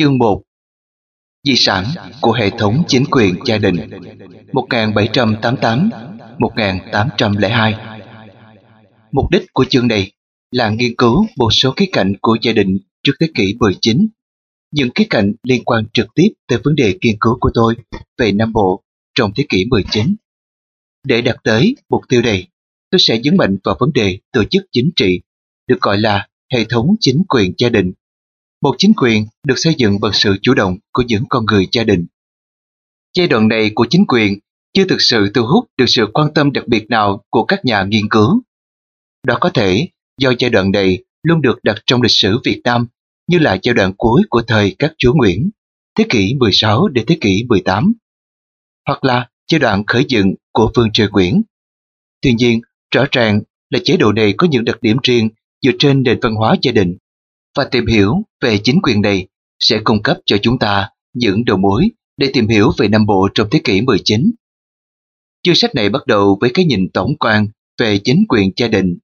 Chương 1 Di sản của hệ thống chính quyền gia đình 1788-1802 Mục đích của chương này là nghiên cứu một số khía cạnh của gia đình trước thế kỷ 19. Những khía cạnh liên quan trực tiếp tới vấn đề nghiên cứu của tôi về Nam Bộ trong thế kỷ 19. Để đạt tới mục tiêu này, tôi sẽ nhấn mạnh vào vấn đề tổ chức chính trị, được gọi là hệ thống chính quyền gia đình. Một chính quyền được xây dựng bằng sự chủ động của những con người gia đình. Giai đoạn này của chính quyền chưa thực sự thu hút được sự quan tâm đặc biệt nào của các nhà nghiên cứu. Đó có thể do giai đoạn này luôn được đặt trong lịch sử Việt Nam như là giai đoạn cuối của thời các chúa Nguyễn, thế kỷ 16 đến thế kỷ 18, hoặc là giai đoạn khởi dựng của Vương Triều Nguyễn. Tuy nhiên, rõ ràng là chế độ này có những đặc điểm riêng dựa trên nền văn hóa gia đình và tìm hiểu về chính quyền này sẽ cung cấp cho chúng ta những đầu mối để tìm hiểu về Nam Bộ trong thế kỷ 19. Chương sách này bắt đầu với cái nhìn tổng quan về chính quyền gia đình.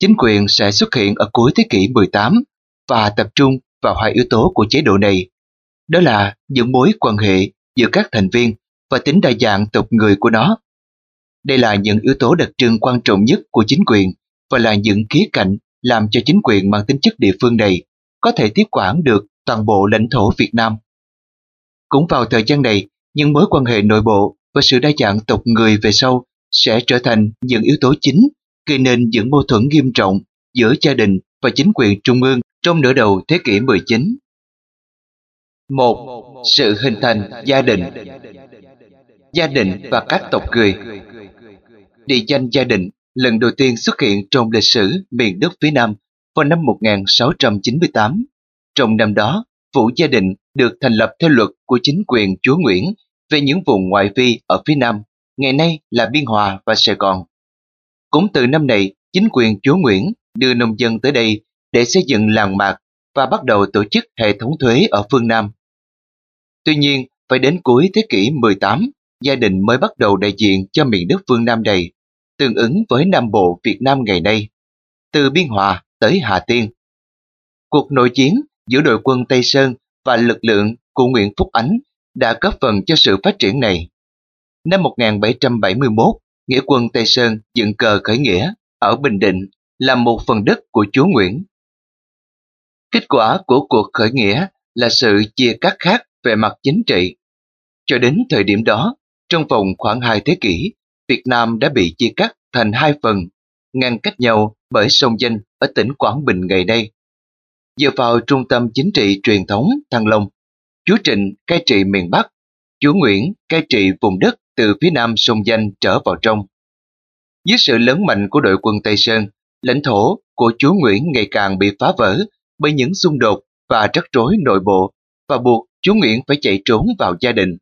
Chính quyền sẽ xuất hiện ở cuối thế kỷ 18 và tập trung vào hai yếu tố của chế độ này. Đó là những mối quan hệ giữa các thành viên và tính đa dạng tộc người của nó. Đây là những yếu tố đặc trưng quan trọng nhất của chính quyền và là những khía cạnh làm cho chính quyền mang tính chất địa phương này có thể tiếp quản được toàn bộ lãnh thổ Việt Nam. Cũng vào thời gian này, những mối quan hệ nội bộ và sự đa dạng tộc người về sau sẽ trở thành những yếu tố chính gây nên những mâu thuẫn nghiêm trọng giữa gia đình và chính quyền trung ương trong nửa đầu thế kỷ 19. 1. Sự hình thành gia đình Gia đình và các tộc người Địa danh gia đình lần đầu tiên xuất hiện trong lịch sử miền đất phía Nam vào năm 1698. Trong năm đó, Phủ Gia Định được thành lập theo luật của chính quyền chúa Nguyễn về những vùng ngoại vi ở phía Nam, ngày nay là Biên Hòa và Sài Gòn. Cũng từ năm này, chính quyền chúa Nguyễn đưa nông dân tới đây để xây dựng làng mạc và bắt đầu tổ chức hệ thống thuế ở phương Nam. Tuy nhiên, phải đến cuối thế kỷ 18, gia đình mới bắt đầu đại diện cho miền đất phương Nam này, tương ứng với Nam Bộ Việt Nam ngày nay, từ Biên Hòa tới Hà Tiên. Cuộc nội chiến giữa đội quân Tây Sơn và lực lượng của Nguyễn Phúc Ánh đã góp phần cho sự phát triển này. Năm 1771, Nghĩa quân Tây Sơn dựng cờ khởi nghĩa ở Bình Định là một phần đất của chúa Nguyễn. Kết quả của cuộc khởi nghĩa là sự chia cắt khác về mặt chính trị. Cho đến thời điểm đó, trong vòng khoảng hai thế kỷ, Việt Nam đã bị chia cắt thành hai phần, ngăn cách nhau bởi sông Danh ở tỉnh Quảng Bình ngày nay. Dựa vào trung tâm chính trị truyền thống Thăng Long, chúa Trịnh cai trị miền Bắc, chúa Nguyễn cai trị vùng đất từ phía nam sông Danh trở vào trong. Dưới sự lớn mạnh của đội quân Tây Sơn, lãnh thổ của chúa Nguyễn ngày càng bị phá vỡ bởi những xung đột và rắc rối nội bộ và buộc chúa Nguyễn phải chạy trốn vào gia đình.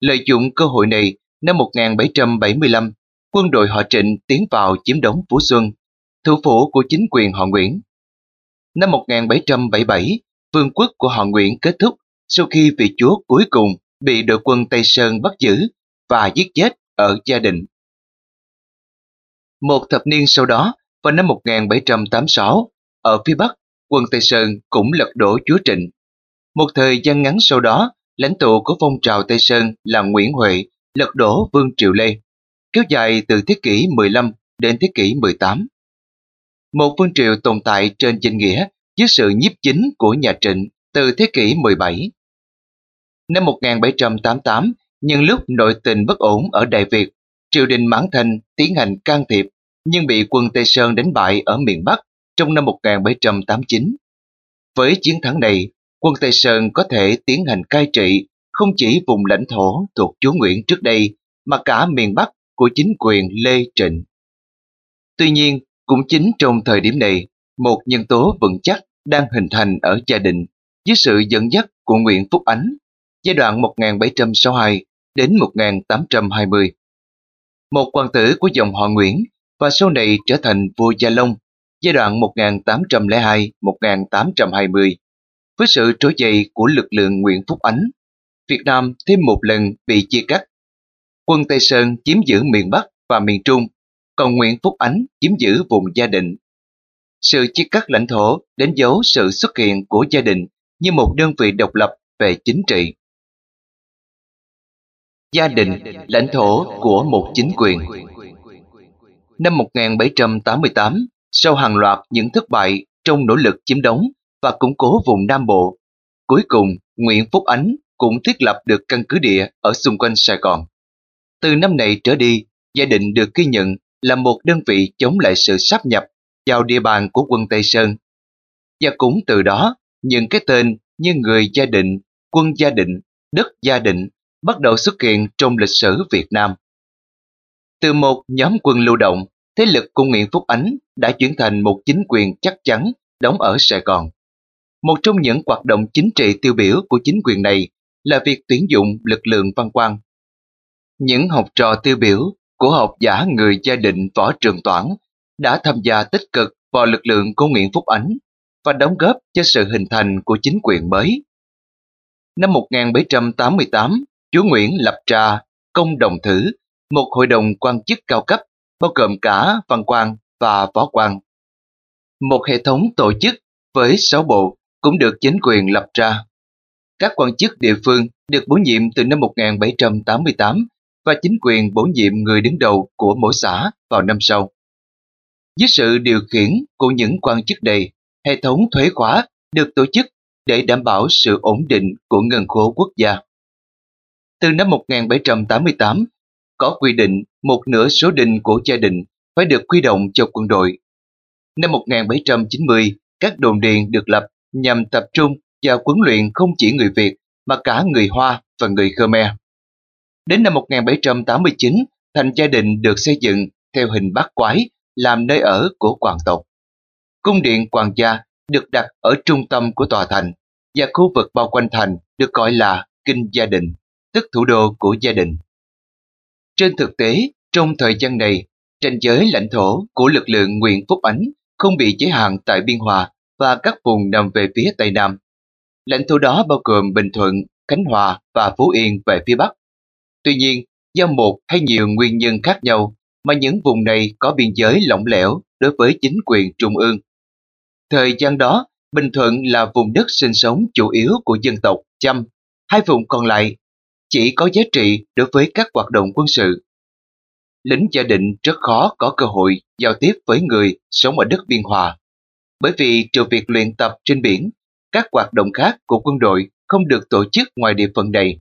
Lợi dụng cơ hội này, năm 1775, quân đội họ Trịnh tiến vào chiếm đóng Phú Xuân, thủ phủ của chính quyền họ Nguyễn. Năm 1777, vương quốc của họ Nguyễn kết thúc sau khi vị chúa cuối cùng bị đội quân Tây Sơn bắt giữ và giết chết ở gia đình. Một thập niên sau đó, vào năm 1786, ở phía Bắc, quân Tây Sơn cũng lật đổ chúa Trịnh. Một thời gian ngắn sau đó, lãnh tụ của phong trào Tây Sơn là Nguyễn Huệ lật đổ Vương Triệu Lê, kéo dài từ thế kỷ 15 đến thế kỷ 18. Một vương triều tồn tại trên danh nghĩa dưới sự nhiếp chính của nhà Trịnh từ thế kỷ 17. Năm 1788, nhân lúc nội tình bất ổn ở Đại Việt, triều đình Mãn Thành tiến hành can thiệp nhưng bị quân Tây Sơn đánh bại ở miền Bắc trong năm 1789. Với chiến thắng này, quân Tây Sơn có thể tiến hành cai trị không chỉ vùng lãnh thổ thuộc chúa Nguyễn trước đây mà cả miền Bắc của chính quyền Lê Trịnh. Tuy nhiên, cũng chính trong thời điểm này, một nhân tố vững chắc đang hình thành ở gia đình dưới sự dẫn dắt của Nguyễn Phúc Ánh giai đoạn 1762 đến 1820. Một hoàng tử của dòng họ Nguyễn và sau này trở thành vua Gia Long giai đoạn 1802-1820 với sự trỗi dậy của lực lượng Nguyễn Phúc Ánh. Việt Nam thêm một lần bị chia cắt. Quân Tây Sơn chiếm giữ miền Bắc và miền Trung, còn Nguyễn Phúc Ánh chiếm giữ vùng gia đình. Sự chia cắt lãnh thổ đánh dấu sự xuất hiện của gia đình như một đơn vị độc lập về chính trị. Gia đình, lãnh thổ của một chính quyền Năm 1788, sau hàng loạt những thất bại trong nỗ lực chiếm đóng và củng cố vùng Nam Bộ, cuối cùng Nguyễn Phúc Ánh cũng thiết lập được căn cứ địa ở xung quanh Sài Gòn. Từ năm này trở đi, gia đình được ghi nhận là một đơn vị chống lại sự sáp nhập vào địa bàn của quân Tây Sơn. Và cũng từ đó, những cái tên như người gia định, quân gia định, đất gia định bắt đầu xuất hiện trong lịch sử Việt Nam. Từ một nhóm quân lưu động, thế lực của Nguyễn Phúc Ánh đã chuyển thành một chính quyền chắc chắn đóng ở Sài Gòn. Một trong những hoạt động chính trị tiêu biểu của chính quyền này là việc tuyển dụng lực lượng văn quan. Những học trò tiêu biểu của học giả người gia định Võ Trường Toản đã tham gia tích cực vào lực lượng của Nguyễn Phúc Ánh và đóng góp cho sự hình thành của chính quyền mới. Năm 1788, chúa Nguyễn lập ra công đồng thử, một hội đồng quan chức cao cấp bao gồm cả văn quan và võ quan. Một hệ thống tổ chức với sáu bộ cũng được chính quyền lập ra. Các quan chức địa phương được bổ nhiệm từ năm 1788 và chính quyền bổ nhiệm người đứng đầu của mỗi xã vào năm sau. Dưới sự điều khiển của những quan chức đầy hệ thống thuế khóa được tổ chức để đảm bảo sự ổn định của ngân khố quốc gia. Từ năm 1788, có quy định một nửa số đình của gia đình phải được quy động cho quân đội. Năm 1790, các đồn điền được lập nhằm tập trung và huấn luyện không chỉ người Việt mà cả người Hoa và người Khmer. Đến năm 1789, thành gia đình được xây dựng theo hình bát quái làm nơi ở của hoàng tộc. Cung điện hoàng gia được đặt ở trung tâm của tòa thành và khu vực bao quanh thành được gọi là Kinh Gia Đình, tức thủ đô của gia đình. Trên thực tế, trong thời gian này, tranh giới lãnh thổ của lực lượng Nguyễn Phúc Ánh không bị giới hạn tại Biên Hòa và các vùng nằm về phía Tây Nam. Lãnh thổ đó bao gồm Bình Thuận, Khánh Hòa và Phú Yên về phía Bắc. Tuy nhiên, do một hay nhiều nguyên nhân khác nhau mà những vùng này có biên giới lỏng lẻo đối với chính quyền trung ương. Thời gian đó, Bình Thuận là vùng đất sinh sống chủ yếu của dân tộc Chăm, hai vùng còn lại chỉ có giá trị đối với các hoạt động quân sự. Lính gia định rất khó có cơ hội giao tiếp với người sống ở đất biên hòa, bởi vì trừ việc luyện tập trên biển, các hoạt động khác của quân đội không được tổ chức ngoài địa phận này.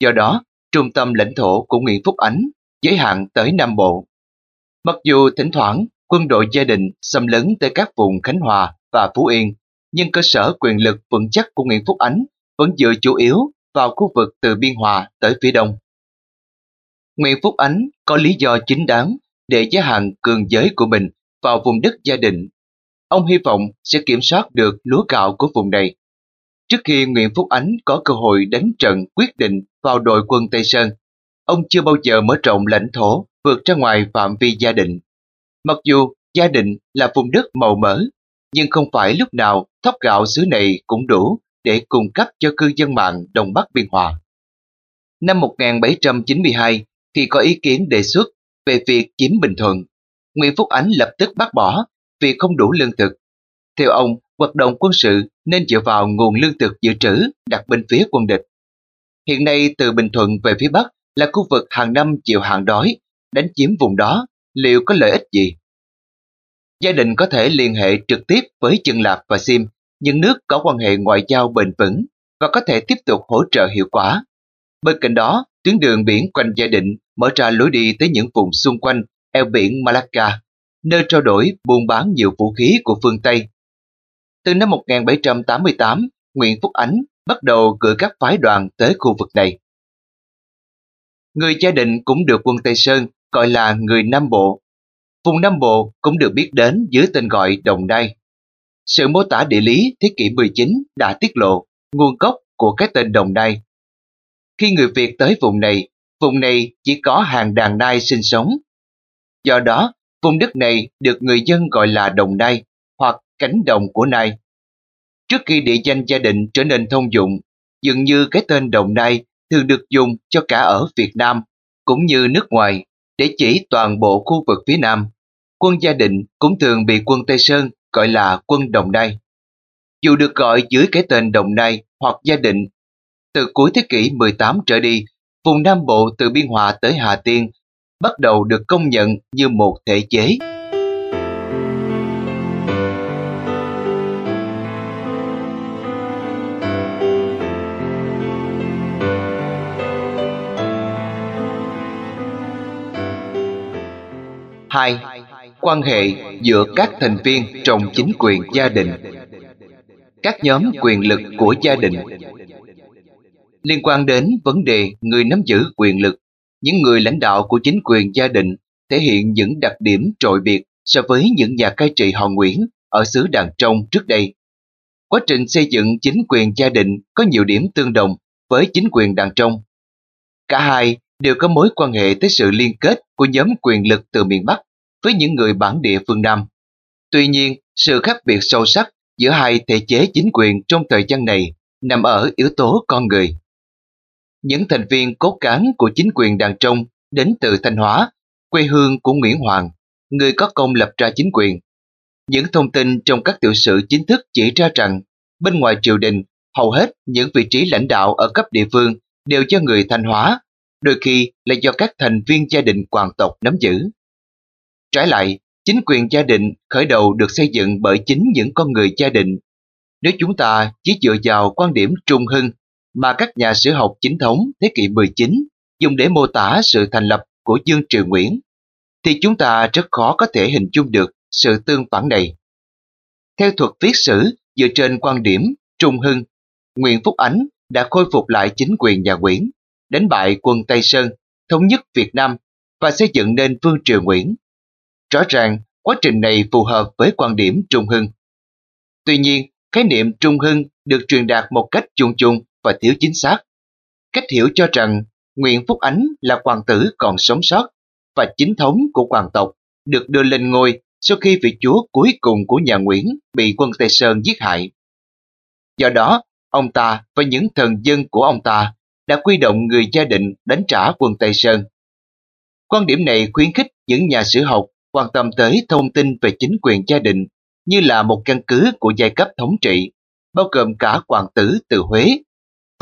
Do đó, trung tâm lãnh thổ của Nguyễn Phúc Ánh giới hạn tới Nam Bộ. Mặc dù thỉnh thoảng quân đội gia đình xâm lấn tới các vùng Khánh Hòa và Phú Yên, nhưng cơ sở quyền lực vững chắc của Nguyễn Phúc Ánh vẫn dựa chủ yếu vào khu vực từ Biên Hòa tới phía đông. Nguyễn Phúc Ánh có lý do chính đáng để giới hạn cường giới của mình vào vùng đất gia đình. Ông hy vọng sẽ kiểm soát được lúa gạo của vùng này. Trước khi Nguyễn Phúc Ánh có cơ hội đánh trận quyết định vào đội quân Tây Sơn, ông chưa bao giờ mở rộng lãnh thổ vượt ra ngoài phạm vi gia đình. Mặc dù gia đình là vùng đất màu mỡ, nhưng không phải lúc nào thóc gạo xứ này cũng đủ để cung cấp cho cư dân mạng Đông Bắc Biên Hòa. Năm 1792, khi có ý kiến đề xuất về việc chiếm Bình Thuận, Nguyễn Phúc Ánh lập tức bác bỏ vì không đủ lương thực. Theo ông, hoạt động quân sự nên dựa vào nguồn lương thực dự trữ đặt bên phía quân địch. Hiện nay từ Bình Thuận về phía Bắc là khu vực hàng năm chịu hạn đói, đánh chiếm vùng đó liệu có lợi ích gì? Gia đình có thể liên hệ trực tiếp với Chân Lạp và Sim, những nước có quan hệ ngoại giao bền vững và có thể tiếp tục hỗ trợ hiệu quả. Bên cạnh đó, tuyến đường biển quanh gia đình mở ra lối đi tới những vùng xung quanh eo biển Malacca, nơi trao đổi buôn bán nhiều vũ khí của phương Tây. Từ năm 1788, Nguyễn Phúc Ánh bắt đầu gửi các phái đoàn tới khu vực này. Người gia đình cũng được quân Tây Sơn gọi là người Nam Bộ. Vùng Nam Bộ cũng được biết đến dưới tên gọi Đồng Nai. Sự mô tả địa lý thế kỷ 19 đã tiết lộ nguồn gốc của cái tên Đồng Nai. Khi người Việt tới vùng này, vùng này chỉ có hàng đàn nai sinh sống. Do đó, vùng đất này được người dân gọi là Đồng Nai hoặc cánh đồng của Nai. Trước khi địa danh gia đình trở nên thông dụng, dường như cái tên Đồng Nai thường được dùng cho cả ở Việt Nam cũng như nước ngoài để chỉ toàn bộ khu vực phía Nam. Quân gia định cũng thường bị quân Tây Sơn gọi là quân Đồng Nai. dù được gọi dưới cái tên Đồng Nai hoặc Gia Định. Từ cuối thế kỷ 18 trở đi, vùng Nam Bộ từ Biên Hòa tới Hà Tiên bắt đầu được công nhận như một thể chế. Hai, quan hệ giữa các thành viên trong chính quyền gia đình. Các nhóm quyền lực của gia đình liên quan đến vấn đề người nắm giữ quyền lực, những người lãnh đạo của chính quyền gia đình thể hiện những đặc điểm trội biệt so với những nhà cai trị họ Nguyễn ở xứ Đàn Trong trước đây. Quá trình xây dựng chính quyền gia đình có nhiều điểm tương đồng với chính quyền Đàn Trong. Cả hai đều có mối quan hệ tới sự liên kết của nhóm quyền lực từ miền Bắc với những người bản địa phương Nam. Tuy nhiên, sự khác biệt sâu sắc giữa hai thể chế chính quyền trong thời gian này nằm ở yếu tố con người. Những thành viên cốt cán của chính quyền đàn trong đến từ Thanh Hóa, quê hương của Nguyễn Hoàng, người có công lập ra chính quyền. Những thông tin trong các tiểu sử chính thức chỉ ra rằng bên ngoài triều đình, hầu hết những vị trí lãnh đạo ở cấp địa phương đều do người Thanh Hóa, đôi khi là do các thành viên gia đình hoàng tộc nắm giữ. Trái lại, chính quyền gia đình khởi đầu được xây dựng bởi chính những con người gia đình. Nếu chúng ta chỉ dựa vào quan điểm trung hưng mà các nhà sử học chính thống thế kỷ 19 dùng để mô tả sự thành lập của Dương Triều Nguyễn, thì chúng ta rất khó có thể hình dung được sự tương phản này. Theo thuật viết sử dựa trên quan điểm trung hưng, Nguyễn Phúc Ánh đã khôi phục lại chính quyền nhà Nguyễn, đánh bại quân Tây Sơn, thống nhất Việt Nam và xây dựng nên Vương Triều Nguyễn. Rõ ràng, quá trình này phù hợp với quan điểm trung hưng. Tuy nhiên, khái niệm trung hưng được truyền đạt một cách chung chung và thiếu chính xác. Cách hiểu cho rằng Nguyễn Phúc Ánh là hoàng tử còn sống sót và chính thống của hoàng tộc được đưa lên ngôi sau khi vị chúa cuối cùng của nhà Nguyễn bị quân Tây Sơn giết hại. Do đó, ông ta và những thần dân của ông ta đã quy động người gia định đánh trả quân Tây Sơn. Quan điểm này khuyến khích những nhà sử học quan tâm tới thông tin về chính quyền gia đình như là một căn cứ của giai cấp thống trị, bao gồm cả hoàng tử từ Huế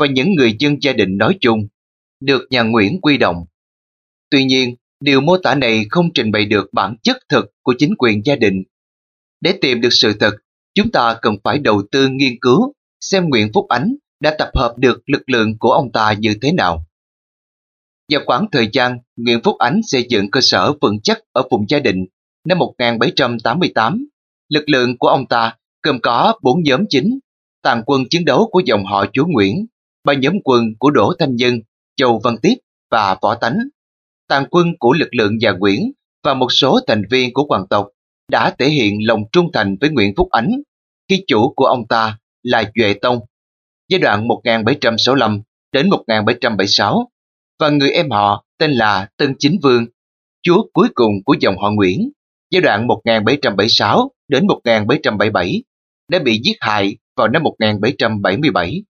và những người dân gia đình nói chung, được nhà Nguyễn quy động. Tuy nhiên, điều mô tả này không trình bày được bản chất thực của chính quyền gia đình. Để tìm được sự thật, chúng ta cần phải đầu tư nghiên cứu xem Nguyễn Phúc Ánh đã tập hợp được lực lượng của ông ta như thế nào. Vào khoảng thời gian Nguyễn Phúc Ánh xây dựng cơ sở vững chắc ở vùng gia định năm 1788, lực lượng của ông ta gồm có bốn nhóm chính, tàn quân chiến đấu của dòng họ chúa Nguyễn, ba nhóm quân của Đỗ Thanh Dân, Châu Văn Tiếp và Võ Tánh, tàn quân của lực lượng nhà Nguyễn và một số thành viên của hoàng tộc đã thể hiện lòng trung thành với Nguyễn Phúc Ánh khi chủ của ông ta là Duệ Tông. Giai đoạn 1765 đến 1776 và người em họ tên là Tân Chính Vương, chúa cuối cùng của dòng họ Nguyễn, giai đoạn 1776 đến 1777, đã bị giết hại vào năm 1777.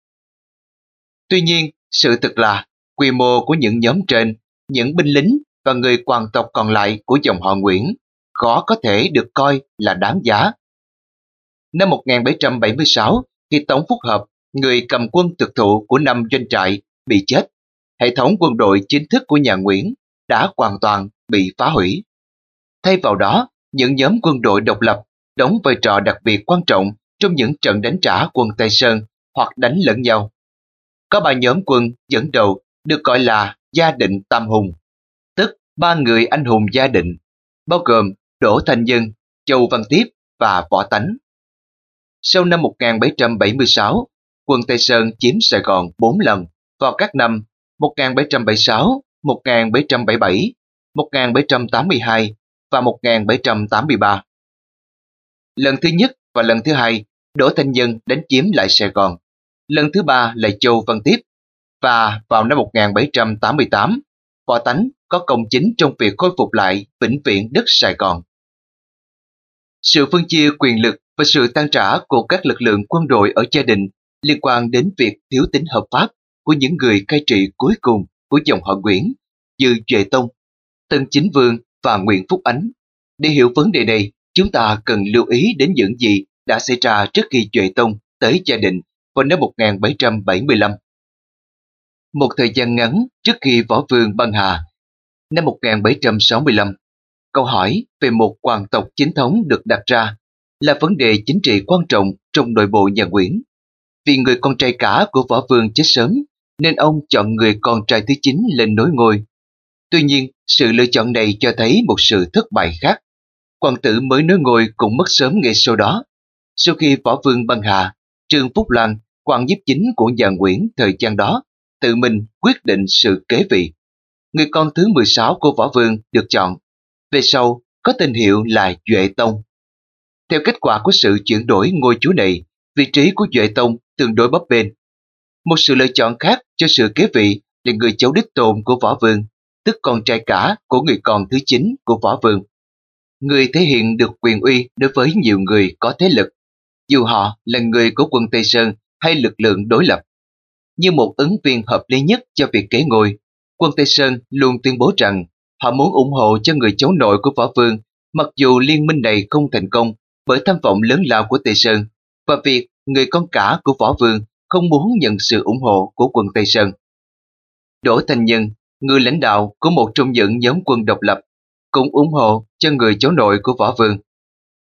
Tuy nhiên, sự thật là quy mô của những nhóm trên, những binh lính và người hoàng tộc còn lại của dòng họ Nguyễn khó có thể được coi là đáng giá. Năm 1776, khi Tống Phúc Hợp, người cầm quân thực thụ của năm doanh trại, bị chết hệ thống quân đội chính thức của nhà Nguyễn đã hoàn toàn bị phá hủy. Thay vào đó, những nhóm quân đội độc lập đóng vai trò đặc biệt quan trọng trong những trận đánh trả quân Tây Sơn hoặc đánh lẫn nhau. Có ba nhóm quân dẫn đầu được gọi là Gia định Tam Hùng, tức ba người anh hùng gia định, bao gồm Đỗ Thanh Dân, Châu Văn Tiếp và Võ Tánh. Sau năm 1776, quân Tây Sơn chiếm Sài Gòn 4 lần vào các năm 1776, 1777, 1782 và 1783. Lần thứ nhất và lần thứ hai, Đỗ Thanh Dân đánh chiếm lại Sài Gòn. Lần thứ ba là Châu Văn Tiếp. Và vào năm 1788, Võ Tánh có công chính trong việc khôi phục lại vĩnh viễn đất Sài Gòn. Sự phân chia quyền lực và sự tan trả của các lực lượng quân đội ở gia đình liên quan đến việc thiếu tính hợp pháp của những người cai trị cuối cùng của dòng họ Nguyễn như Duệ Tông, Tân Chính Vương và Nguyễn Phúc Ánh. Để hiểu vấn đề này, chúng ta cần lưu ý đến những gì đã xảy ra trước khi Duệ Tông tới gia đình vào năm 1775. Một thời gian ngắn trước khi Võ Vương băng hà, năm 1765, câu hỏi về một hoàng tộc chính thống được đặt ra là vấn đề chính trị quan trọng trong nội bộ nhà Nguyễn. Vì người con trai cả của Võ Vương chết sớm, nên ông chọn người con trai thứ chín lên nối ngôi. Tuy nhiên, sự lựa chọn này cho thấy một sự thất bại khác. Hoàng tử mới nối ngôi cũng mất sớm ngay sau đó. Sau khi Võ Vương băng hà, Trương Phúc Lan, quan giúp chính của nhà Nguyễn thời gian đó, tự mình quyết định sự kế vị. Người con thứ 16 của Võ Vương được chọn. Về sau, có tên hiệu là Duệ Tông. Theo kết quả của sự chuyển đổi ngôi chúa này, vị trí của Duệ Tông tương đối bấp bênh. Một sự lựa chọn khác cho sự kế vị là người cháu đích tôn của Võ Vương, tức con trai cả của người con thứ chín của Võ Vương. Người thể hiện được quyền uy đối với nhiều người có thế lực, dù họ là người của quân Tây Sơn hay lực lượng đối lập. Như một ứng viên hợp lý nhất cho việc kế ngôi, quân Tây Sơn luôn tuyên bố rằng họ muốn ủng hộ cho người cháu nội của Võ Vương mặc dù liên minh này không thành công bởi tham vọng lớn lao của Tây Sơn và việc người con cả của Võ Vương không muốn nhận sự ủng hộ của quân Tây Sơn. Đỗ thành Nhân, người lãnh đạo của một trong những nhóm quân độc lập, cũng ủng hộ cho người cháu nội của Võ Vương.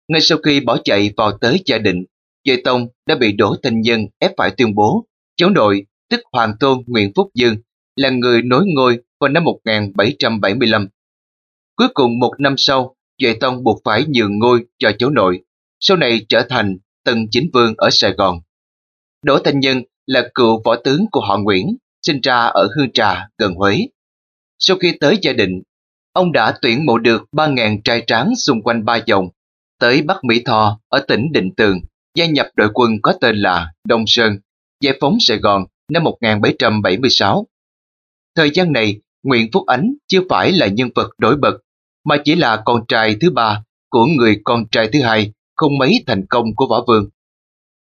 Ngay sau khi bỏ chạy vào tới gia định, Duệ Tông đã bị Đỗ Thanh Nhân ép phải tuyên bố cháu nội tức Hoàng Tôn Nguyễn Phúc Dương là người nối ngôi vào năm 1775. Cuối cùng một năm sau, Duệ Tông buộc phải nhường ngôi cho cháu nội, sau này trở thành Tân Chính Vương ở Sài Gòn. Đỗ Thanh Nhân là cựu võ tướng của họ Nguyễn, sinh ra ở Hương Trà, gần Huế. Sau khi tới gia đình, ông đã tuyển mộ được 3.000 trai tráng xung quanh ba dòng, tới Bắc Mỹ Tho ở tỉnh Định Tường, gia nhập đội quân có tên là Đông Sơn, giải phóng Sài Gòn năm 1776. Thời gian này, Nguyễn Phúc Ánh chưa phải là nhân vật nổi bật, mà chỉ là con trai thứ ba của người con trai thứ hai không mấy thành công của Võ Vương.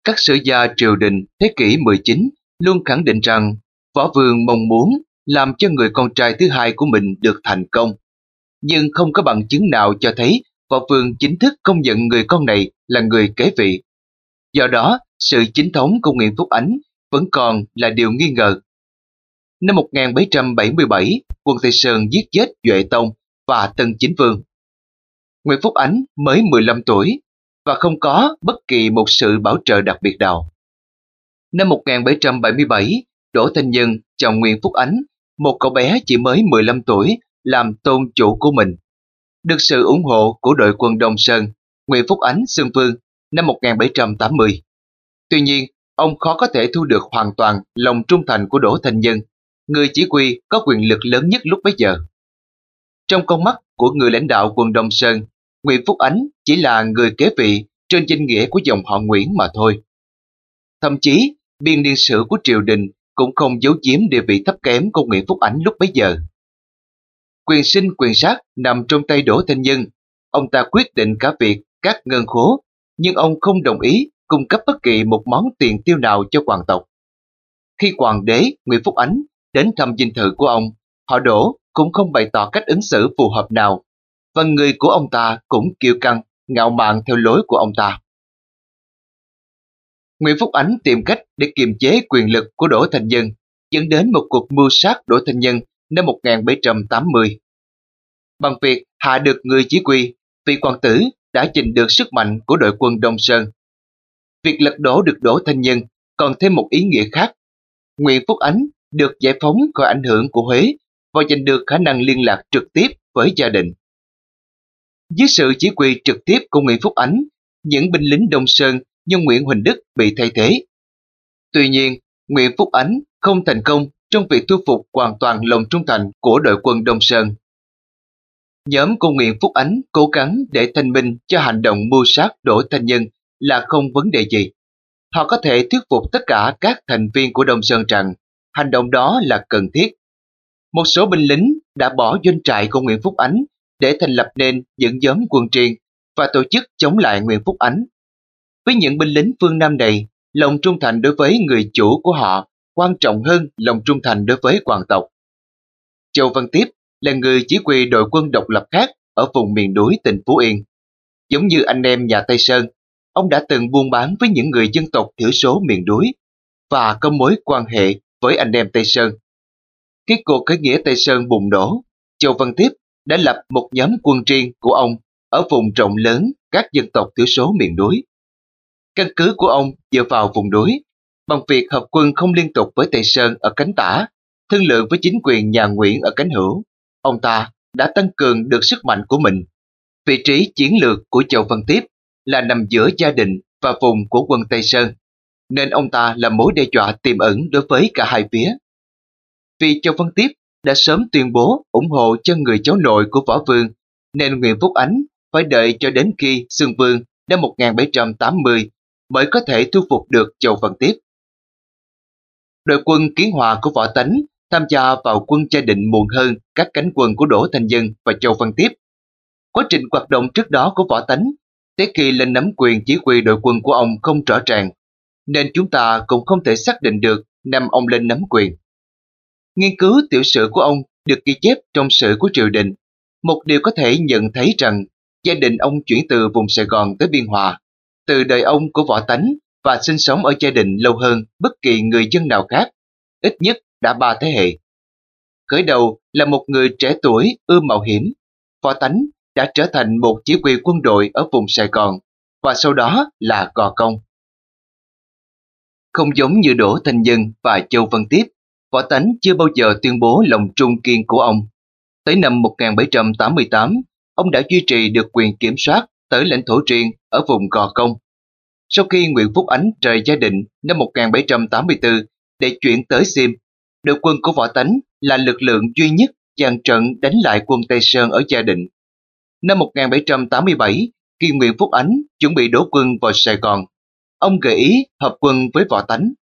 Các sử gia triều đình thế kỷ 19 luôn khẳng định rằng Võ Vương mong muốn làm cho người con trai thứ hai của mình được thành công. Nhưng không có bằng chứng nào cho thấy Võ Vương chính thức công nhận người con này là người kế vị. Do đó, sự chính thống của Nguyễn Phúc Ánh vẫn còn là điều nghi ngờ. Năm 1777, quân Tây Sơn giết chết Duệ Tông và Tân Chính Vương. Nguyễn Phúc Ánh mới 15 tuổi và không có bất kỳ một sự bảo trợ đặc biệt nào. Năm 1777, Đỗ Thanh Nhân chồng Nguyễn Phúc Ánh, một cậu bé chỉ mới 15 tuổi, làm tôn chủ của mình. Được sự ủng hộ của đội quân Đông Sơn, Nguyễn Phúc Ánh sơn vương năm 1780. Tuy nhiên, ông khó có thể thu được hoàn toàn lòng trung thành của Đỗ thành Nhân, người chỉ huy có quyền lực lớn nhất lúc bấy giờ. Trong con mắt của người lãnh đạo quân Đông Sơn, Nguyễn Phúc Ánh chỉ là người kế vị trên danh nghĩa của dòng họ Nguyễn mà thôi. Thậm chí, biên niên sử của triều đình cũng không giấu giếm địa vị thấp kém của Nguyễn Phúc Ánh lúc bấy giờ. Quyền sinh quyền sát nằm trong tay Đỗ Thanh Nhân. Ông ta quyết định cả việc các ngân khố, nhưng ông không đồng ý cung cấp bất kỳ một món tiền tiêu nào cho hoàng tộc. Khi hoàng đế Nguyễn Phúc Ánh đến thăm dinh thự của ông, họ Đỗ cũng không bày tỏ cách ứng xử phù hợp nào, và người của ông ta cũng kiêu căng, ngạo mạn theo lối của ông ta. Nguyễn Phúc Ánh tìm cách để kiềm chế quyền lực của Đỗ Thành Nhân, dẫn đến một cuộc mưu sát Đỗ Thành Nhân năm 1780. Bằng việc hạ được người chỉ huy, vị hoàng tử đã trình được sức mạnh của đội quân Đông Sơn. Việc lật đổ được Đỗ Thanh Nhân còn thêm một ý nghĩa khác. Nguyễn Phúc Ánh được giải phóng khỏi ảnh hưởng của Huế và giành được khả năng liên lạc trực tiếp với gia đình. Dưới sự chỉ huy trực tiếp của Nguyễn Phúc Ánh, những binh lính Đông Sơn như Nguyễn Huỳnh Đức bị thay thế. Tuy nhiên, Nguyễn Phúc Ánh không thành công trong việc thu phục hoàn toàn lòng trung thành của đội quân Đông Sơn. Nhóm của Nguyễn Phúc Ánh cố gắng để thanh minh cho hành động mưu sát Đỗ Thanh Nhân là không vấn đề gì. Họ có thể thuyết phục tất cả các thành viên của Đông Sơn rằng hành động đó là cần thiết. Một số binh lính đã bỏ doanh trại của Nguyễn Phúc Ánh để thành lập nên những nhóm quân triền và tổ chức chống lại Nguyễn Phúc Ánh. Với những binh lính phương Nam này, lòng trung thành đối với người chủ của họ quan trọng hơn lòng trung thành đối với hoàng tộc. Châu Văn Tiếp là người chỉ huy đội quân độc lập khác ở vùng miền núi tỉnh Phú Yên. Giống như anh em nhà Tây Sơn, ông đã từng buôn bán với những người dân tộc thiểu số miền núi và có mối quan hệ với anh em Tây Sơn. Khi cuộc khởi nghĩa Tây Sơn bùng nổ, Châu Văn Tiếp đã lập một nhóm quân riêng của ông ở vùng rộng lớn các dân tộc thiểu số miền núi. Căn cứ của ông dựa vào vùng núi bằng việc hợp quân không liên tục với Tây Sơn ở cánh tả, thương lượng với chính quyền nhà Nguyễn ở cánh hữu. Ông ta đã tăng cường được sức mạnh của mình. Vị trí chiến lược của Châu Văn Tiếp là nằm giữa gia đình và vùng của quân Tây Sơn, nên ông ta là mối đe dọa tiềm ẩn đối với cả hai phía. Vì Châu Văn Tiếp đã sớm tuyên bố ủng hộ cho người cháu nội của Võ Vương, nên Nguyễn Phúc Ánh phải đợi cho đến khi Sương Vương năm 1780 mới có thể thu phục được Châu Văn Tiếp. Đội quân kiến hòa của Võ Tánh tham gia vào quân gia định muộn hơn các cánh quân của Đỗ thành Dân và Châu Văn Tiếp. Quá trình hoạt động trước đó của Võ Tánh, tới khi lên nắm quyền chỉ huy đội quân của ông không rõ ràng, nên chúng ta cũng không thể xác định được năm ông lên nắm quyền. Nghiên cứu tiểu sử của ông được ghi chép trong sử của triều đình. Một điều có thể nhận thấy rằng gia đình ông chuyển từ vùng Sài Gòn tới Biên Hòa, từ đời ông của võ tánh và sinh sống ở gia đình lâu hơn bất kỳ người dân nào khác, ít nhất đã ba thế hệ. Khởi đầu là một người trẻ tuổi ưa mạo hiểm, võ tánh đã trở thành một chỉ huy quân đội ở vùng Sài Gòn và sau đó là Gò Công. Không giống như Đỗ Thanh Nhân và Châu Văn Tiếp, Võ Tánh chưa bao giờ tuyên bố lòng trung kiên của ông. Tới năm 1788, ông đã duy trì được quyền kiểm soát tới lãnh thổ riêng ở vùng Gò Công. Sau khi Nguyễn Phúc Ánh rời gia định năm 1784 để chuyển tới Sim, đội quân của Võ Tánh là lực lượng duy nhất dàn trận đánh lại quân Tây Sơn ở gia định. Năm 1787, khi Nguyễn Phúc Ánh chuẩn bị đổ quân vào Sài Gòn, ông gợi ý hợp quân với Võ Tánh.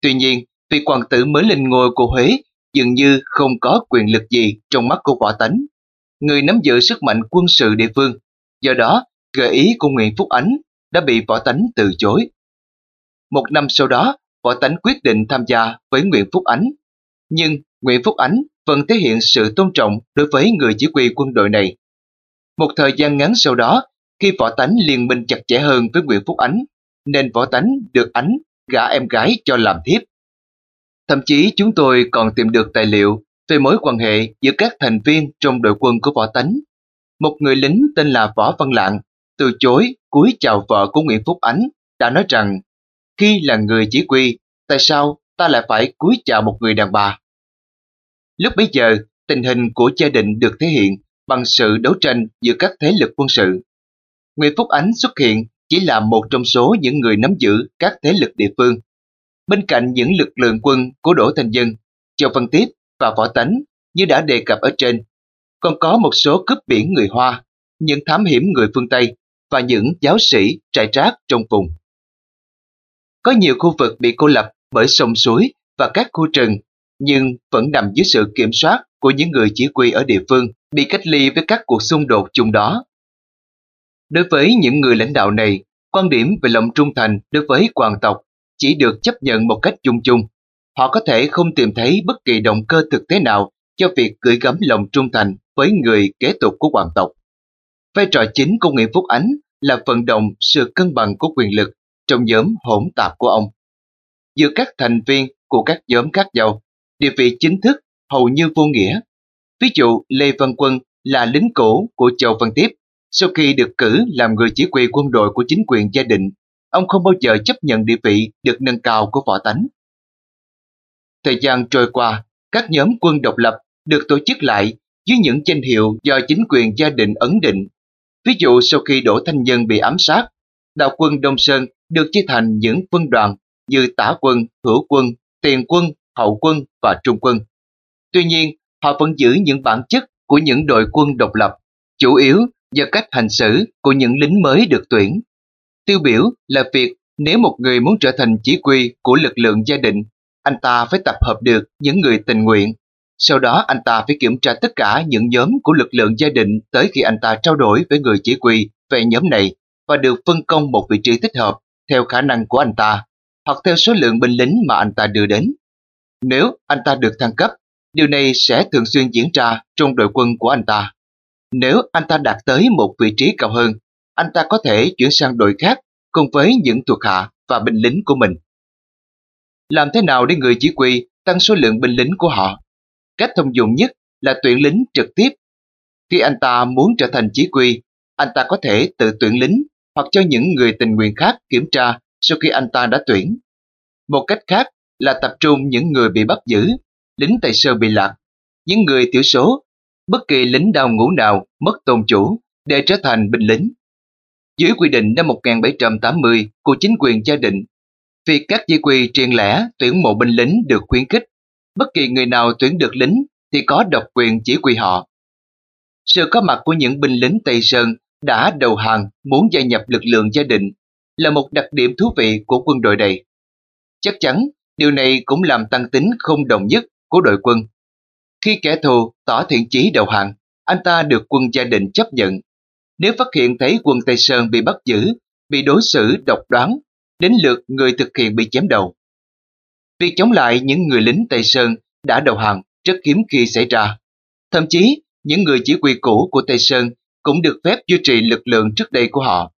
Tuy nhiên, vị hoàng tử mới lên ngôi của Huế dường như không có quyền lực gì trong mắt của Võ Tánh. Người nắm giữ sức mạnh quân sự địa phương, do đó gợi ý của Nguyễn Phúc Ánh đã bị Võ Tánh từ chối. Một năm sau đó, Võ Tánh quyết định tham gia với Nguyễn Phúc Ánh. Nhưng Nguyễn Phúc Ánh vẫn thể hiện sự tôn trọng đối với người chỉ huy quân đội này. Một thời gian ngắn sau đó, khi Võ Tánh liên minh chặt chẽ hơn với Nguyễn Phúc Ánh, nên Võ Tánh được Ánh gả em gái cho làm thiếp. Thậm chí chúng tôi còn tìm được tài liệu về mối quan hệ giữa các thành viên trong đội quân của Võ Tánh. Một người lính tên là Võ Văn Lạng từ chối cúi chào vợ của Nguyễn Phúc Ánh đã nói rằng khi là người chỉ huy, tại sao ta lại phải cúi chào một người đàn bà? Lúc bấy giờ, tình hình của gia đình được thể hiện bằng sự đấu tranh giữa các thế lực quân sự. Nguyễn Phúc Ánh xuất hiện chỉ là một trong số những người nắm giữ các thế lực địa phương. Bên cạnh những lực lượng quân của Đỗ Thành Dân, Châu Văn Tiếp và Võ Tánh như đã đề cập ở trên, còn có một số cướp biển người Hoa, những thám hiểm người phương Tây và những giáo sĩ trại trác trong vùng. Có nhiều khu vực bị cô lập bởi sông suối và các khu rừng, nhưng vẫn nằm dưới sự kiểm soát của những người chỉ huy ở địa phương, bị cách ly với các cuộc xung đột chung đó. Đối với những người lãnh đạo này, quan điểm về lòng trung thành đối với hoàng tộc chỉ được chấp nhận một cách chung chung. Họ có thể không tìm thấy bất kỳ động cơ thực tế nào cho việc gửi gắm lòng trung thành với người kế tục của hoàng tộc. Vai trò chính của Nguyễn Phúc Ánh là vận động sự cân bằng của quyền lực trong nhóm hỗn tạp của ông. Giữa các thành viên của các nhóm khác nhau, địa vị chính thức hầu như vô nghĩa. Ví dụ Lê Văn Quân là lính cũ của Châu Văn Tiếp. Sau khi được cử làm người chỉ huy quân đội của chính quyền gia định, ông không bao giờ chấp nhận địa vị được nâng cao của võ tánh. Thời gian trôi qua, các nhóm quân độc lập được tổ chức lại dưới những danh hiệu do chính quyền gia định ấn định. Ví dụ sau khi Đỗ Thanh Nhân bị ám sát, đạo quân Đông Sơn được chia thành những quân đoàn như tả quân, hữu quân, tiền quân, hậu quân và trung quân. Tuy nhiên, họ vẫn giữ những bản chất của những đội quân độc lập, chủ yếu do cách hành xử của những lính mới được tuyển. Tiêu biểu là việc nếu một người muốn trở thành chỉ huy của lực lượng gia đình, anh ta phải tập hợp được những người tình nguyện. Sau đó anh ta phải kiểm tra tất cả những nhóm của lực lượng gia đình tới khi anh ta trao đổi với người chỉ huy về nhóm này và được phân công một vị trí thích hợp theo khả năng của anh ta hoặc theo số lượng binh lính mà anh ta đưa đến. Nếu anh ta được thăng cấp, điều này sẽ thường xuyên diễn ra trong đội quân của anh ta. Nếu anh ta đạt tới một vị trí cao hơn, anh ta có thể chuyển sang đội khác cùng với những thuộc hạ và binh lính của mình. Làm thế nào để người chỉ huy tăng số lượng binh lính của họ? Cách thông dụng nhất là tuyển lính trực tiếp. Khi anh ta muốn trở thành chỉ huy, anh ta có thể tự tuyển lính hoặc cho những người tình nguyện khác kiểm tra sau khi anh ta đã tuyển. Một cách khác là tập trung những người bị bắt giữ, lính tài sơ bị lạc, những người thiểu số, bất kỳ lính đào ngũ nào mất tôn chủ để trở thành binh lính. Dưới quy định năm 1780 của chính quyền gia định, việc các chỉ quy truyền lẻ tuyển mộ binh lính được khuyến khích. Bất kỳ người nào tuyển được lính thì có độc quyền chỉ huy họ. Sự có mặt của những binh lính Tây Sơn đã đầu hàng muốn gia nhập lực lượng gia đình là một đặc điểm thú vị của quân đội này. Chắc chắn điều này cũng làm tăng tính không đồng nhất của đội quân. Khi kẻ thù tỏ thiện chí đầu hàng, anh ta được quân gia đình chấp nhận. Nếu phát hiện thấy quân Tây Sơn bị bắt giữ, bị đối xử độc đoán, đến lượt người thực hiện bị chém đầu. Việc chống lại những người lính Tây Sơn đã đầu hàng rất hiếm khi xảy ra. Thậm chí, những người chỉ huy cũ của Tây Sơn cũng được phép duy trì lực lượng trước đây của họ.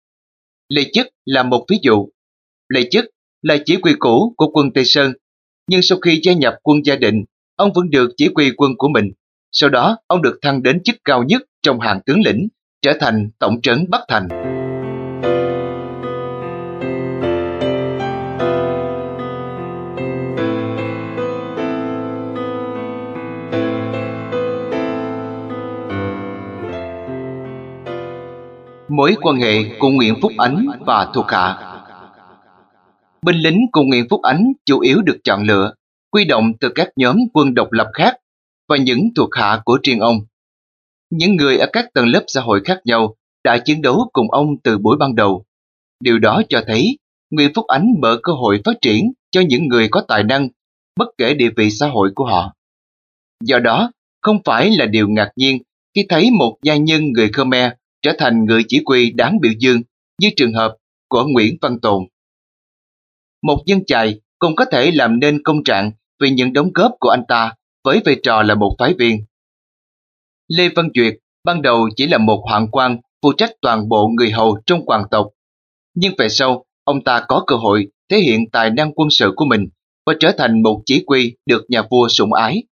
Lê Chức là một ví dụ. Lê Chức là chỉ huy cũ của quân Tây Sơn, nhưng sau khi gia nhập quân gia định, ông vẫn được chỉ huy quân của mình. Sau đó, ông được thăng đến chức cao nhất trong hàng tướng lĩnh, trở thành tổng trấn Bắc Thành. Mối quan hệ của Nguyễn Phúc Ánh và thuộc hạ. Binh lính của Nguyễn Phúc Ánh chủ yếu được chọn lựa, quy động từ các nhóm quân độc lập khác và những thuộc hạ của riêng ông. Những người ở các tầng lớp xã hội khác nhau đã chiến đấu cùng ông từ buổi ban đầu. Điều đó cho thấy Nguyễn Phúc Ánh mở cơ hội phát triển cho những người có tài năng, bất kể địa vị xã hội của họ. Do đó, không phải là điều ngạc nhiên khi thấy một gia nhân người Khmer trở thành người chỉ huy đáng biểu dương như trường hợp của Nguyễn Văn Tồn. Một dân chài cũng có thể làm nên công trạng vì những đóng góp của anh ta với vai trò là một phái viên. Lê Văn Duyệt ban đầu chỉ là một hoàng quan phụ trách toàn bộ người hầu trong hoàng tộc. Nhưng về sau, ông ta có cơ hội thể hiện tài năng quân sự của mình và trở thành một chỉ huy được nhà vua sủng ái.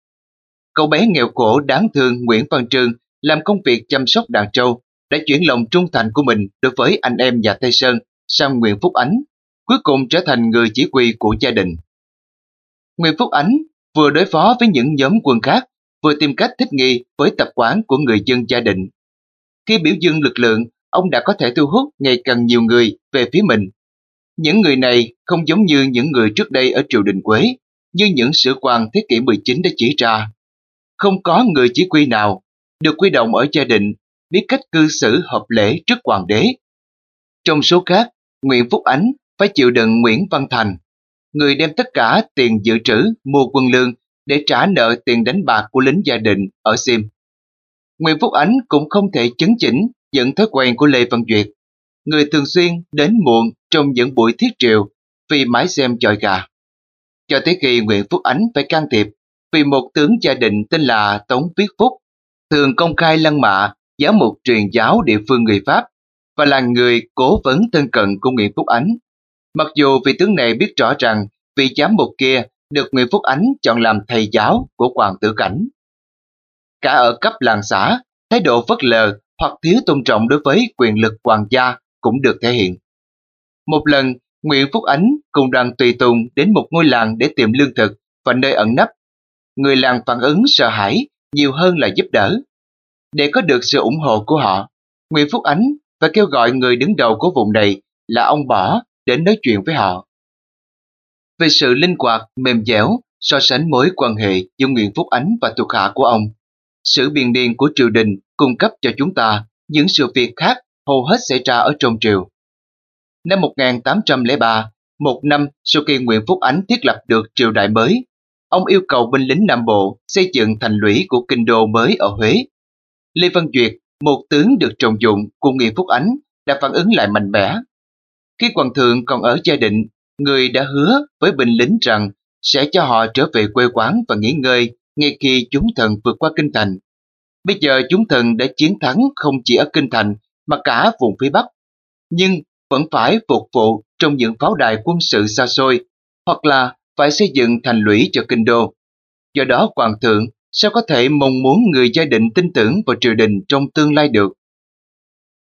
Cậu bé nghèo khổ đáng thương Nguyễn Văn Trương làm công việc chăm sóc đàn trâu đã chuyển lòng trung thành của mình đối với anh em nhà Tây Sơn sang Nguyễn Phúc Ánh, cuối cùng trở thành người chỉ huy của gia đình. Nguyễn Phúc Ánh vừa đối phó với những nhóm quân khác, vừa tìm cách thích nghi với tập quán của người dân gia đình. Khi biểu dương lực lượng, ông đã có thể thu hút ngày càng nhiều người về phía mình. Những người này không giống như những người trước đây ở triều đình Quế, như những sử quan thế kỷ 19 đã chỉ ra. Không có người chỉ huy nào được quy động ở gia đình biết cách cư xử hợp lễ trước hoàng đế. Trong số khác, Nguyễn Phúc Ánh phải chịu đựng Nguyễn Văn Thành, người đem tất cả tiền dự trữ mua quân lương để trả nợ tiền đánh bạc của lính gia đình ở Sim. Nguyễn Phúc Ánh cũng không thể chấn chỉnh dẫn thói quen của Lê Văn Duyệt, người thường xuyên đến muộn trong những buổi thiết triều vì mãi xem chọi gà. Cho tới khi Nguyễn Phúc Ánh phải can thiệp vì một tướng gia đình tên là Tống Viết Phúc thường công khai lăng mạ giáo mục truyền giáo địa phương người Pháp và là người cố vấn thân cận của Nguyễn Phúc Ánh. Mặc dù vị tướng này biết rõ rằng vị giám mục kia được Nguyễn Phúc Ánh chọn làm thầy giáo của Hoàng tử Cảnh. Cả ở cấp làng xã, thái độ phất lờ hoặc thiếu tôn trọng đối với quyền lực hoàng gia cũng được thể hiện. Một lần, Nguyễn Phúc Ánh cùng đoàn tùy tùng đến một ngôi làng để tìm lương thực và nơi ẩn nấp. Người làng phản ứng sợ hãi nhiều hơn là giúp đỡ. Để có được sự ủng hộ của họ, Nguyễn Phúc Ánh và kêu gọi người đứng đầu của vùng này là ông Bỏ đến nói chuyện với họ. Về sự linh hoạt, mềm dẻo, so sánh mối quan hệ giữa Nguyễn Phúc Ánh và thuộc hạ của ông, sự biên niên của triều đình cung cấp cho chúng ta những sự việc khác hầu hết xảy ra ở trong triều. Năm 1803, một năm sau khi Nguyễn Phúc Ánh thiết lập được triều đại mới, ông yêu cầu binh lính Nam Bộ xây dựng thành lũy của kinh đô mới ở Huế Lê Văn Duyệt, một tướng được trọng dụng của Nguyễn Phúc Ánh, đã phản ứng lại mạnh mẽ. Khi hoàng thượng còn ở gia định, người đã hứa với binh lính rằng sẽ cho họ trở về quê quán và nghỉ ngơi ngay khi chúng thần vượt qua kinh thành. Bây giờ chúng thần đã chiến thắng không chỉ ở kinh thành mà cả vùng phía Bắc. Nhưng vẫn phải phục vụ trong những pháo đài quân sự xa xôi, hoặc là phải xây dựng thành lũy cho kinh đô. Do đó hoàng thượng sao có thể mong muốn người gia đình tin tưởng vào triều đình trong tương lai được.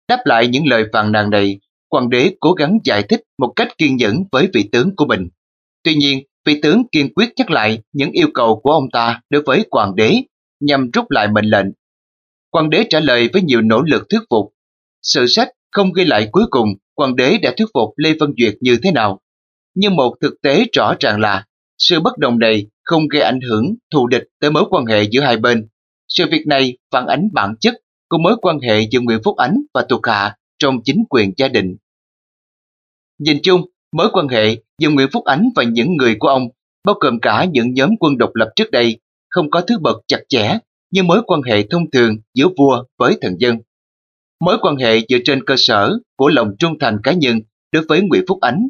Đáp lại những lời phàn nàn này, hoàng đế cố gắng giải thích một cách kiên nhẫn với vị tướng của mình. Tuy nhiên, vị tướng kiên quyết nhắc lại những yêu cầu của ông ta đối với hoàng đế nhằm rút lại mệnh lệnh. Hoàng đế trả lời với nhiều nỗ lực thuyết phục. Sự sách không ghi lại cuối cùng hoàng đế đã thuyết phục Lê Văn Duyệt như thế nào. Nhưng một thực tế rõ ràng là sự bất đồng này không gây ảnh hưởng thù địch tới mối quan hệ giữa hai bên. Sự việc này phản ánh bản chất của mối quan hệ giữa Nguyễn Phúc Ánh và thuộc hạ trong chính quyền gia đình. Nhìn chung, mối quan hệ giữa Nguyễn Phúc Ánh và những người của ông, bao gồm cả những nhóm quân độc lập trước đây, không có thứ bậc chặt chẽ như mối quan hệ thông thường giữa vua với thần dân. Mối quan hệ dựa trên cơ sở của lòng trung thành cá nhân đối với Nguyễn Phúc Ánh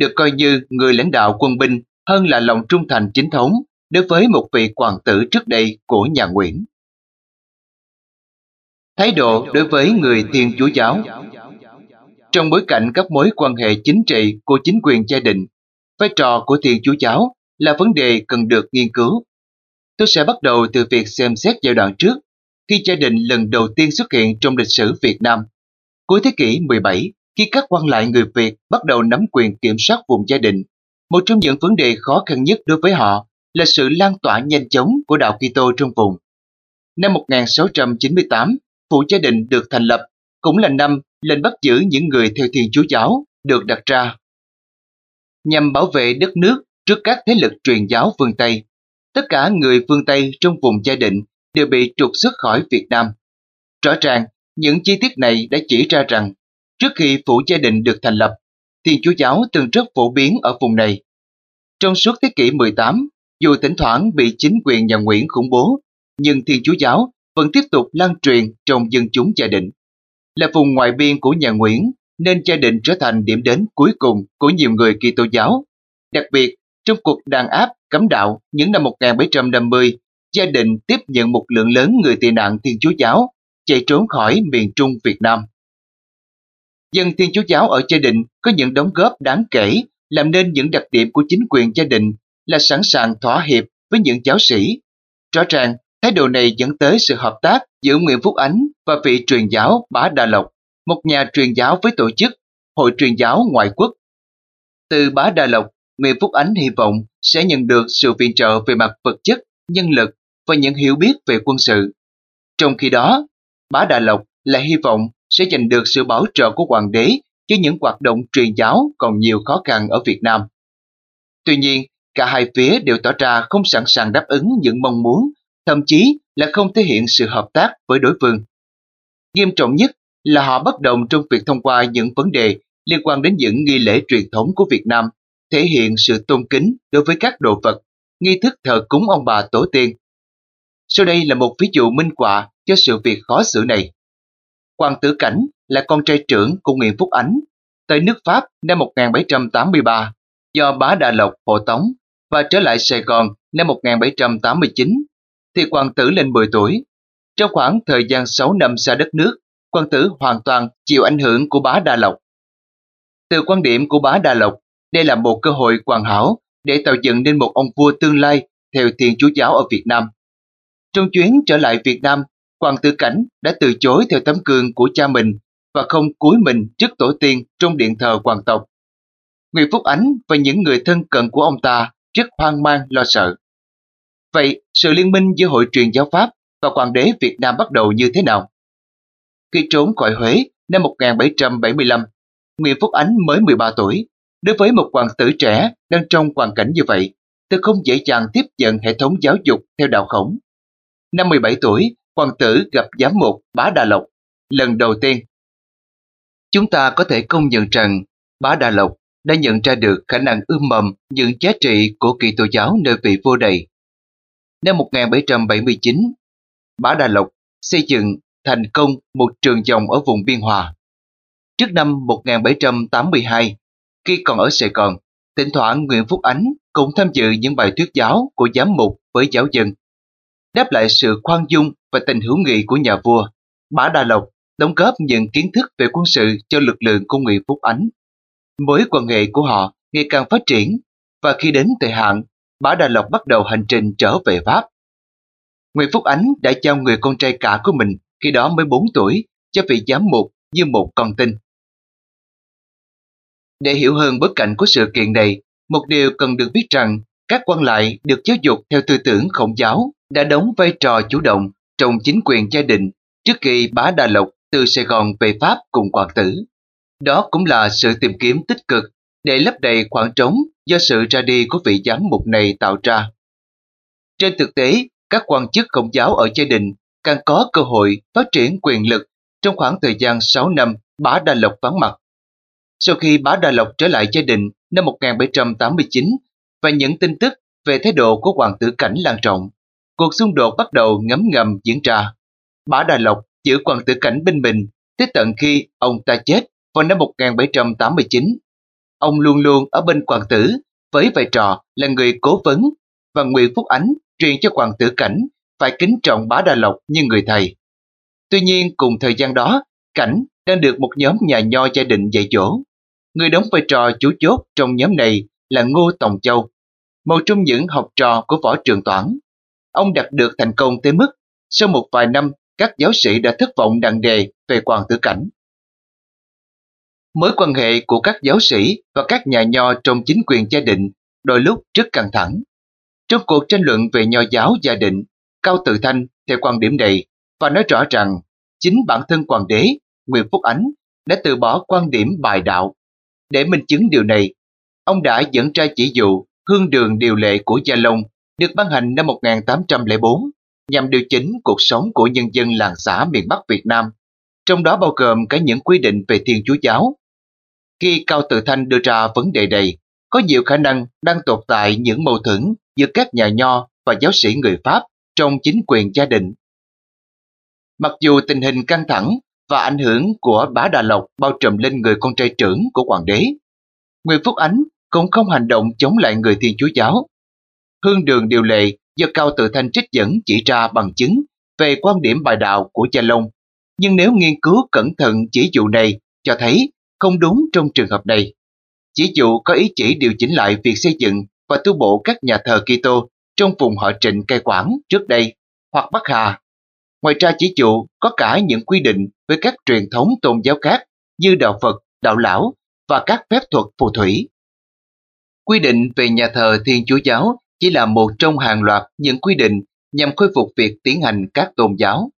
được coi như người lãnh đạo quân binh hơn là lòng trung thành chính thống đối với một vị hoàng tử trước đây của nhà Nguyễn. Thái độ đối với người Thiên Chúa giáo Trong bối cảnh các mối quan hệ chính trị của chính quyền gia đình, vai trò của Thiên Chúa giáo là vấn đề cần được nghiên cứu. Tôi sẽ bắt đầu từ việc xem xét giai đoạn trước, khi gia đình lần đầu tiên xuất hiện trong lịch sử Việt Nam. Cuối thế kỷ 17, khi các quan lại người Việt bắt đầu nắm quyền kiểm soát vùng gia đình, một trong những vấn đề khó khăn nhất đối với họ là sự lan tỏa nhanh chóng của đạo Kitô trong vùng. Năm 1698, phủ gia đình được thành lập, cũng là năm lệnh bắt giữ những người theo Thiên Chúa giáo được đặt ra. Nhằm bảo vệ đất nước trước các thế lực truyền giáo phương Tây, tất cả người phương Tây trong vùng gia định đều bị trục xuất khỏi Việt Nam. Rõ ràng, những chi tiết này đã chỉ ra rằng, trước khi phủ gia đình được thành lập, Thiên Chúa giáo từng rất phổ biến ở vùng này. Trong suốt thế kỷ 18, dù thỉnh thoảng bị chính quyền nhà Nguyễn khủng bố, nhưng Thiên Chúa giáo vẫn tiếp tục lan truyền trong dân chúng gia định. Là vùng ngoại biên của nhà Nguyễn, nên gia định trở thành điểm đến cuối cùng của nhiều người kỳ giáo. Đặc biệt, trong cuộc đàn áp cấm đạo những năm 1750, gia đình tiếp nhận một lượng lớn người tị nạn Thiên Chúa giáo chạy trốn khỏi miền Trung Việt Nam. Dân Thiên Chúa giáo ở gia đình có những đóng góp đáng kể làm nên những đặc điểm của chính quyền gia đình là sẵn sàng thỏa hiệp với những giáo sĩ. Rõ ràng, thái độ này dẫn tới sự hợp tác giữa Nguyễn Phúc Ánh và vị truyền giáo Bá Đà Lộc, một nhà truyền giáo với tổ chức Hội truyền giáo ngoại quốc. Từ Bá Đà Lộc, Nguyễn Phúc Ánh hy vọng sẽ nhận được sự viện trợ về mặt vật chất, nhân lực và những hiểu biết về quân sự. Trong khi đó, Bá Đà Lộc lại hy vọng sẽ giành được sự bảo trợ của hoàng đế cho những hoạt động truyền giáo còn nhiều khó khăn ở Việt Nam. Tuy nhiên, cả hai phía đều tỏ ra không sẵn sàng đáp ứng những mong muốn, thậm chí là không thể hiện sự hợp tác với đối phương. Nghiêm trọng nhất là họ bất đồng trong việc thông qua những vấn đề liên quan đến những nghi lễ truyền thống của Việt Nam, thể hiện sự tôn kính đối với các đồ vật, nghi thức thờ cúng ông bà tổ tiên. Sau đây là một ví dụ minh họa cho sự việc khó xử này. Hoàng tử Cảnh là con trai trưởng của Nguyễn Phúc Ánh, tới nước Pháp năm 1783 do bá Đà Lộc hộ tống và trở lại Sài Gòn năm 1789 thì hoàng tử lên 10 tuổi. Trong khoảng thời gian 6 năm xa đất nước, Quang tử hoàn toàn chịu ảnh hưởng của bá Đà Lộc. Từ quan điểm của bá Đà Lộc, đây là một cơ hội hoàn hảo để tạo dựng nên một ông vua tương lai theo Thiên Chúa Giáo ở Việt Nam. Trong chuyến trở lại Việt Nam, Hoàng tử Cảnh đã từ chối theo tấm gương của cha mình và không cúi mình trước tổ tiên trong điện thờ hoàng tộc. Nguyễn Phúc Ánh và những người thân cận của ông ta rất hoang mang lo sợ. Vậy sự liên minh giữa hội truyền giáo Pháp và hoàng đế Việt Nam bắt đầu như thế nào? Khi trốn khỏi Huế năm 1775, Nguyễn Phúc Ánh mới 13 tuổi. Đối với một hoàng tử trẻ đang trong hoàn cảnh như vậy, tôi không dễ dàng tiếp nhận hệ thống giáo dục theo đạo khổng. Năm 17 tuổi, Quan tử gặp giám mục Bá Đà Lộc lần đầu tiên. Chúng ta có thể công nhận rằng Bá Đà Lộc đã nhận ra được khả năng ươm mầm những giá trị của kỳ tô giáo nơi vị vua đầy. Năm 1779, Bá Đà Lộc xây dựng thành công một trường dòng ở vùng Biên Hòa. Trước năm 1782, khi còn ở Sài Gòn, thỉnh thoảng Nguyễn Phúc Ánh cũng tham dự những bài thuyết giáo của giám mục với giáo dân. Đáp lại sự khoan dung và tình hữu nghị của nhà vua, Bá Đa Lộc đóng góp những kiến thức về quân sự cho lực lượng của Nguyễn Phúc Ánh. Mối quan hệ của họ ngày càng phát triển và khi đến thời hạn, Bá Đa Lộc bắt đầu hành trình trở về Pháp. Nguyễn Phúc Ánh đã trao người con trai cả của mình khi đó mới 4 tuổi cho vị giám mục như một con tin. Để hiểu hơn bối cảnh của sự kiện này, một điều cần được biết rằng các quan lại được giáo dục theo tư tưởng khổng giáo đã đóng vai trò chủ động trong chính quyền gia đình trước khi bá Đà Lộc từ Sài Gòn về Pháp cùng hoàng tử. Đó cũng là sự tìm kiếm tích cực để lấp đầy khoảng trống do sự ra đi của vị giám mục này tạo ra. Trên thực tế, các quan chức Công giáo ở gia đình càng có cơ hội phát triển quyền lực trong khoảng thời gian 6 năm bá Đà Lộc vắng mặt. Sau khi bá Đà Lộc trở lại gia đình năm 1789 và những tin tức về thái độ của hoàng tử cảnh lan trọng, cuộc xung đột bắt đầu ngấm ngầm diễn ra. Bá Đà Lộc giữ hoàng tử cảnh bên mình tới tận khi ông ta chết vào năm 1789. Ông luôn luôn ở bên hoàng tử với vai trò là người cố vấn và Nguyễn Phúc Ánh truyền cho hoàng tử cảnh phải kính trọng bá Đà Lộc như người thầy. Tuy nhiên cùng thời gian đó, cảnh đang được một nhóm nhà nho gia đình dạy dỗ. Người đóng vai trò chủ chốt trong nhóm này là Ngô Tòng Châu, một trong những học trò của võ trường toản. Ông đạt được thành công tới mức sau một vài năm các giáo sĩ đã thất vọng nặng nề về hoàng tử cảnh. Mối quan hệ của các giáo sĩ và các nhà nho trong chính quyền gia định đôi lúc rất căng thẳng. Trong cuộc tranh luận về nho giáo gia định, Cao Tự Thanh theo quan điểm này và nói rõ rằng chính bản thân hoàng đế Nguyễn Phúc Ánh đã từ bỏ quan điểm bài đạo. Để minh chứng điều này, ông đã dẫn ra chỉ dụ hương đường điều lệ của Gia Long được ban hành năm 1804 nhằm điều chỉnh cuộc sống của nhân dân làng xã miền Bắc Việt Nam, trong đó bao gồm cả những quy định về Thiên Chúa Giáo. Khi Cao Tự Thanh đưa ra vấn đề này, có nhiều khả năng đang tồn tại những mâu thuẫn giữa các nhà nho và giáo sĩ người Pháp trong chính quyền gia đình. Mặc dù tình hình căng thẳng và ảnh hưởng của bá Đà Lộc bao trùm lên người con trai trưởng của hoàng đế, Nguyễn Phúc Ánh cũng không hành động chống lại người Thiên Chúa Giáo. Hương đường điều lệ do Cao Tự Thanh trích dẫn chỉ ra bằng chứng về quan điểm bài đạo của Gia Long. Nhưng nếu nghiên cứu cẩn thận chỉ dụ này cho thấy không đúng trong trường hợp này. Chỉ dụ có ý chỉ điều chỉnh lại việc xây dựng và tu bổ các nhà thờ Kitô trong vùng họ Trịnh cai quản trước đây hoặc Bắc Hà. Ngoài ra chỉ dụ có cả những quy định với các truyền thống tôn giáo khác như đạo Phật, đạo lão và các phép thuật phù thủy. Quy định về nhà thờ Thiên Chúa Giáo chỉ là một trong hàng loạt những quy định nhằm khôi phục việc tiến hành các tôn giáo.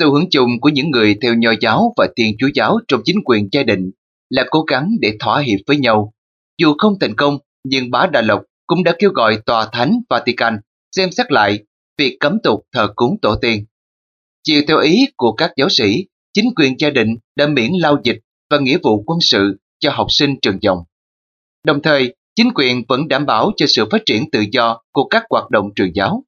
Xu hướng chung của những người theo nho giáo và thiên chúa giáo trong chính quyền gia đình là cố gắng để thỏa hiệp với nhau. Dù không thành công, nhưng bá Đà Lộc cũng đã kêu gọi tòa thánh Vatican xem xét lại việc cấm tục thờ cúng tổ tiên. Chiều theo ý của các giáo sĩ, chính quyền gia đình đã miễn lao dịch và nghĩa vụ quân sự cho học sinh trường dòng. Đồng thời, chính quyền vẫn đảm bảo cho sự phát triển tự do của các hoạt động truyền giáo.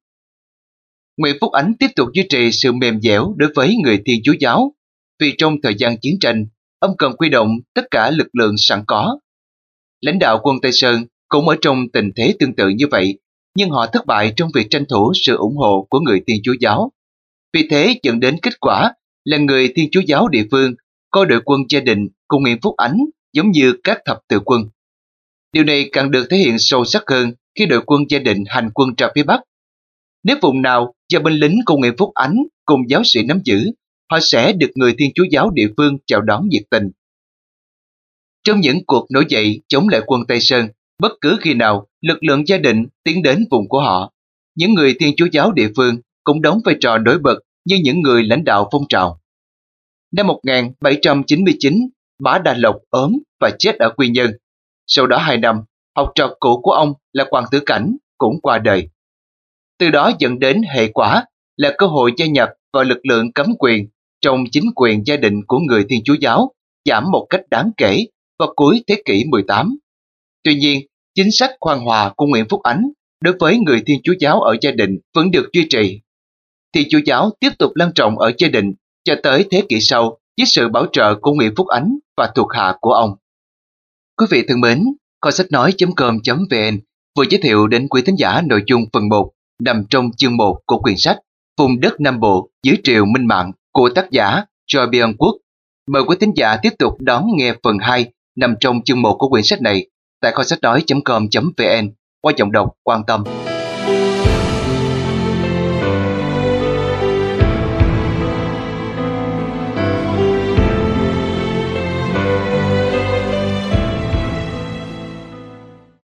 Nguyễn Phúc Ánh tiếp tục duy trì sự mềm dẻo đối với người Thiên Chúa giáo, vì trong thời gian chiến tranh, ông cần quy động tất cả lực lượng sẵn có. Lãnh đạo quân Tây Sơn cũng ở trong tình thế tương tự như vậy, nhưng họ thất bại trong việc tranh thủ sự ủng hộ của người Thiên Chúa giáo. Vì thế dẫn đến kết quả là người Thiên Chúa giáo địa phương coi đội quân gia đình cùng Nguyễn Phúc Ánh giống như các thập tự quân. Điều này càng được thể hiện sâu sắc hơn khi đội quân gia đình hành quân ra phía Bắc. Nếu vùng nào do binh lính của Nguyễn Phúc Ánh cùng giáo sĩ nắm giữ, họ sẽ được người Thiên Chúa giáo địa phương chào đón nhiệt tình. Trong những cuộc nổi dậy chống lại quân Tây Sơn, bất cứ khi nào lực lượng gia đình tiến đến vùng của họ, những người Thiên Chúa giáo địa phương cũng đóng vai trò nổi bật như những người lãnh đạo phong trào. Năm 1799, Bá Đà Lộc ốm và chết ở Quy Nhơn. Sau đó hai năm, học trò cũ của ông là Hoàng Tử Cảnh cũng qua đời. Từ đó dẫn đến hệ quả là cơ hội gia nhập vào lực lượng cấm quyền trong chính quyền gia đình của người Thiên Chúa Giáo giảm một cách đáng kể vào cuối thế kỷ 18. Tuy nhiên, chính sách khoan hòa của Nguyễn Phúc Ánh đối với người Thiên Chúa Giáo ở gia đình vẫn được duy trì. Thiên Chúa Giáo tiếp tục lan trọng ở gia đình cho tới thế kỷ sau với sự bảo trợ của Nguyễn Phúc Ánh và thuộc hạ của ông. Quý vị thân mến, kho sách nói.com.vn vừa giới thiệu đến quý thính giả nội dung phần 1 nằm trong chương 1 của quyển sách Vùng đất Nam Bộ dưới triều Minh Mạng của tác giả Choi Byung Quốc. Mời quý thính giả tiếp tục đón nghe phần 2 nằm trong chương 1 của quyển sách này tại kho sách nói.com.vn qua giọng đọc quan tâm.